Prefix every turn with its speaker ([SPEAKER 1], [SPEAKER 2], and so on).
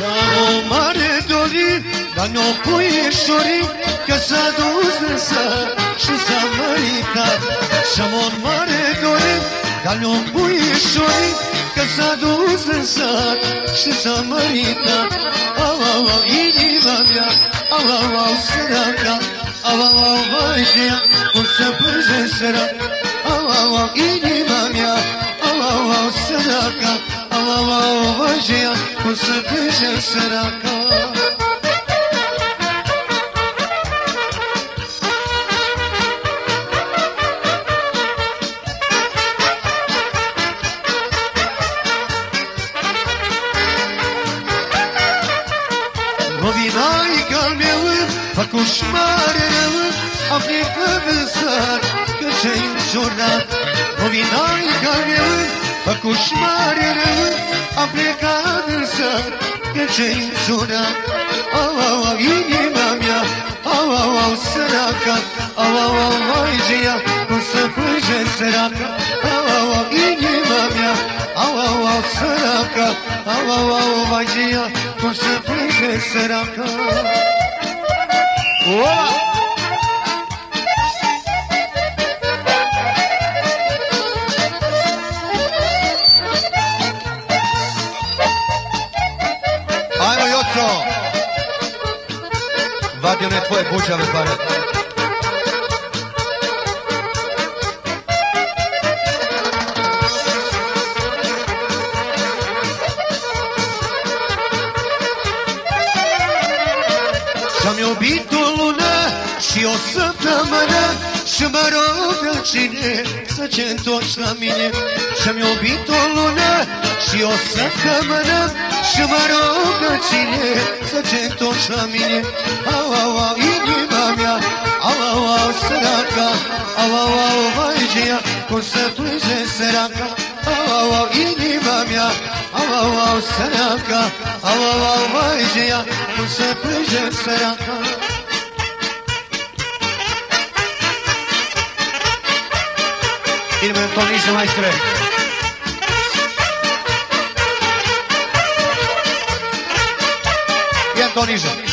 [SPEAKER 1] Și-am mare dorit, dar mi-o puișorit Că s-a dus în sat și s-a măritat Și-am mare dorit, dar mi-o puișorit Că s-a dus în sat și s-a măritat Au, au, au, inima mea, au, au, au, săraca Au, au, au, vai de ea, cum să plânge săraca Au, au, au, inima خوش پیش سرکار koşmarım Afrika kızar köşeyim sonra Novinay karnım Koşmarım Am plecat în sat Că ce-ai înjurat Novinai al meu Fac coșmare rău Am plecat în sat Că ce-ai înjurat Au, au, au, inima mea Au, au, au, săraca Au, au, au, vai de ea Cum
[SPEAKER 2] Joco! Vadi one tvoje bučave pare.
[SPEAKER 1] Și-am iubit o lună și o săptămână Și mă rog cine să ce întorci la mine Și-am iubit o lună și o săptămână Și mă rog sine, sa četo šamine, ala ala i ribam ja, ala ala sraka, ala ala ovajđija, ko se bliže sraka, ala ala i ribam ja, ala ala sraka, ala ala ovajđija, ko se bliže sraka.
[SPEAKER 2] Idemo to nisam majstre. Idemo majstre. sintonizam.